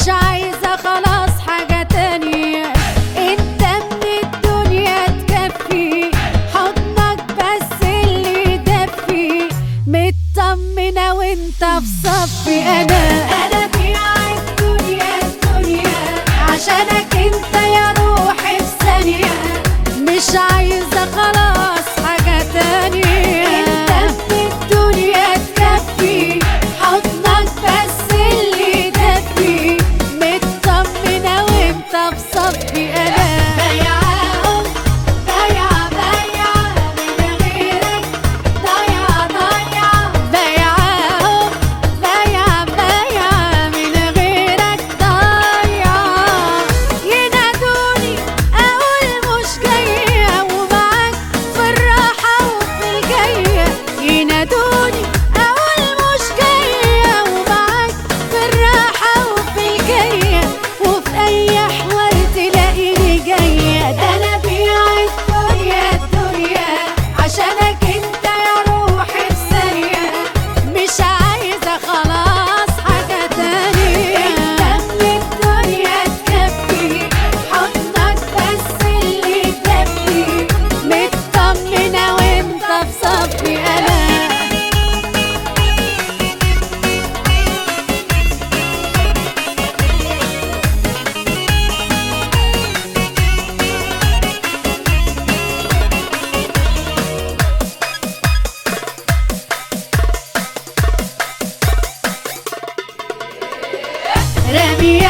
مش عايزة خلاص حاجة تانية. انت من الدنيا تكفي. حضنك بس اللي دفي مطمنة وانت في صفي. أنا Remir